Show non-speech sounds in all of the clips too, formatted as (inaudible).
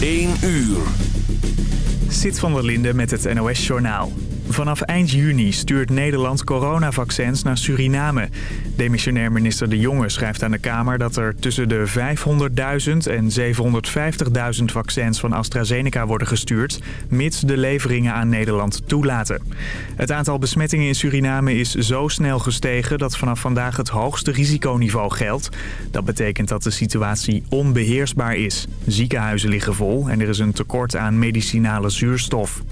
1 uur. Zit van der Linde met het NOS-journaal. Vanaf eind juni stuurt Nederland coronavaccins naar Suriname. Demissionair minister De Jonge schrijft aan de Kamer dat er tussen de 500.000 en 750.000 vaccins van AstraZeneca worden gestuurd, mits de leveringen aan Nederland toelaten. Het aantal besmettingen in Suriname is zo snel gestegen dat vanaf vandaag het hoogste risiconiveau geldt. Dat betekent dat de situatie onbeheersbaar is. Ziekenhuizen liggen vol en er is een tekort aan medicinale zuurstof.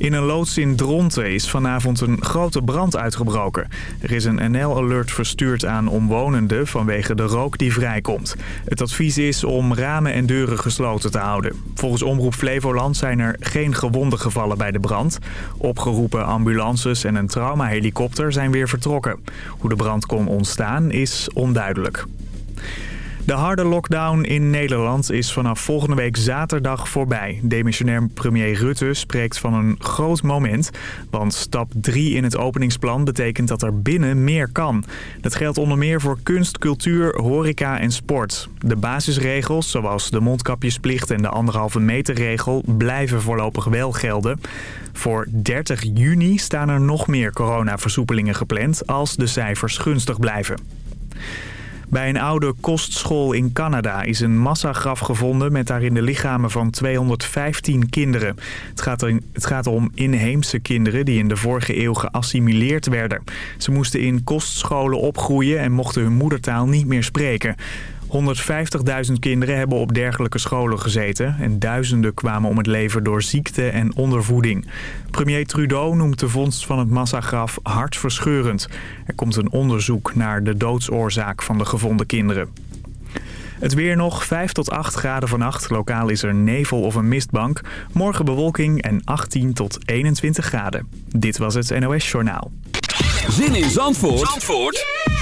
In een loods in Dronten is vanavond een grote brand uitgebroken. Er is een NL-alert verstuurd aan omwonenden vanwege de rook die vrijkomt. Het advies is om ramen en deuren gesloten te houden. Volgens Omroep Flevoland zijn er geen gewonden gevallen bij de brand. Opgeroepen ambulances en een traumahelikopter zijn weer vertrokken. Hoe de brand kon ontstaan is onduidelijk. De harde lockdown in Nederland is vanaf volgende week zaterdag voorbij. Demissionair premier Rutte spreekt van een groot moment. Want stap 3 in het openingsplan betekent dat er binnen meer kan. Dat geldt onder meer voor kunst, cultuur, horeca en sport. De basisregels, zoals de mondkapjesplicht en de anderhalve meter regel... blijven voorlopig wel gelden. Voor 30 juni staan er nog meer coronaversoepelingen gepland... als de cijfers gunstig blijven. Bij een oude kostschool in Canada is een massagraf gevonden met daarin de lichamen van 215 kinderen. Het gaat, het gaat om inheemse kinderen die in de vorige eeuw geassimileerd werden. Ze moesten in kostscholen opgroeien en mochten hun moedertaal niet meer spreken. 150.000 kinderen hebben op dergelijke scholen gezeten... en duizenden kwamen om het leven door ziekte en ondervoeding. Premier Trudeau noemt de vondst van het massagraf hartverscheurend. Er komt een onderzoek naar de doodsoorzaak van de gevonden kinderen. Het weer nog, 5 tot 8 graden vannacht. Lokaal is er nevel of een mistbank. Morgen bewolking en 18 tot 21 graden. Dit was het NOS Journaal. Zin in Zandvoort, Zandvoort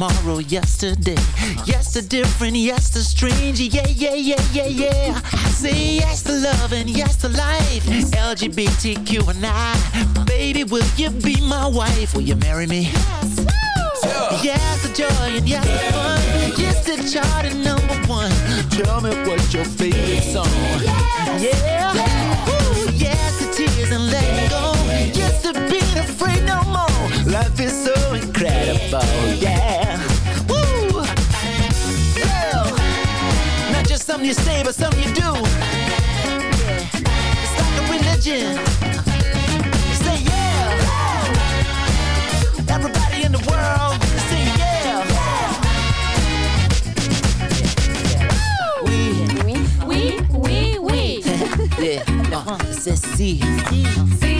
tomorrow, yesterday. Yes to different, yes to strange. Yeah, yeah, yeah, yeah, yeah. I say yes to love and yes to life. LGBTQ and I. Baby, will you be my wife? Will you marry me? Yes to joy and yes to fun. Yes to chart and number one. Tell me what's your favorite song. Yeah. Ooh, something you say, but something you do. It's like a religion. Say yeah. Everybody in the world, say yeah. We, Oui, oui, oui. yeah, uh, c'est si. Si, si,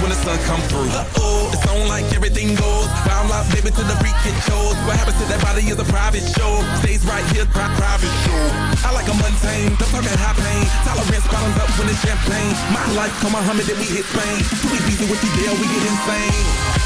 when the sun come through. Uh-oh, it's on like everything goes. Bound lock, baby, to the freak it shows. What happens to that body is a private show. Stays right here, pri private show. I like a mundane, don't talk that high pain. Tolerance bottoms up when it's champagne. My life, come on, Muhammad, then we hit Spain. Too easy with the deal, we get insane.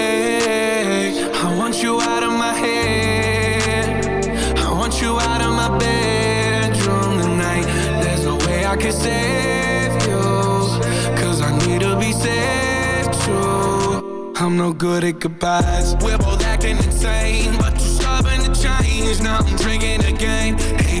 I can save you Cause I need to be saved too I'm no good at goodbyes. We're both acting insane But too stubborn to change. Now I'm drinking again. 80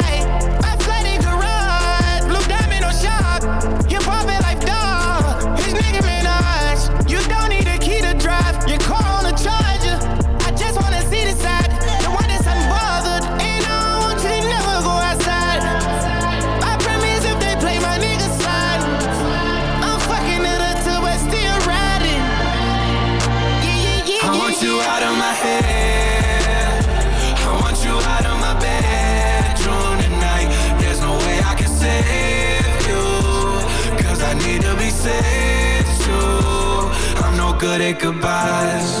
Goodbyes.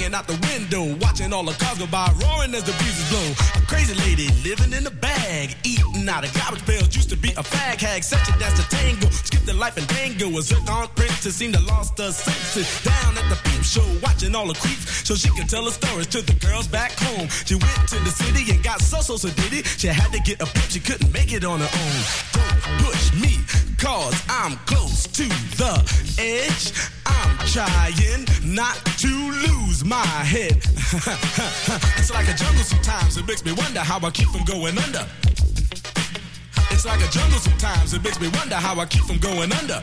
Hanging out the window, watching all the cars go by, roaring as the breezes blow. A crazy lady living in a bag, eating out of garbage pails. Used to be a fag hag, such a dance to tango. Skipped the life and dango. A zircon princess seemed to lost her senses. Down at the show, watching all the creeps, so she could tell her stories to the girls back home. She went to the city and got so so so did it. She had to get a pimp, she couldn't make it on her own. Don't push me, cause I'm close to the edge. I'm trying not to lose my head. (laughs) it's like a jungle sometimes. It makes me wonder how I keep from going under. It's like a jungle sometimes. It makes me wonder how I keep from going under.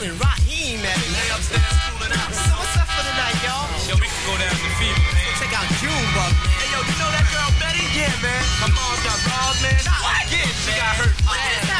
Where's and Raheem at, man? They upstairs cooling out. So what's up for the night, y'all? Yo, we can go down to Fever, man. Check out Junebug. Hey, yo, you know that girl Betty? Yeah, man. My mom's got balls, man. What? Yeah, she got hurt. What just happened?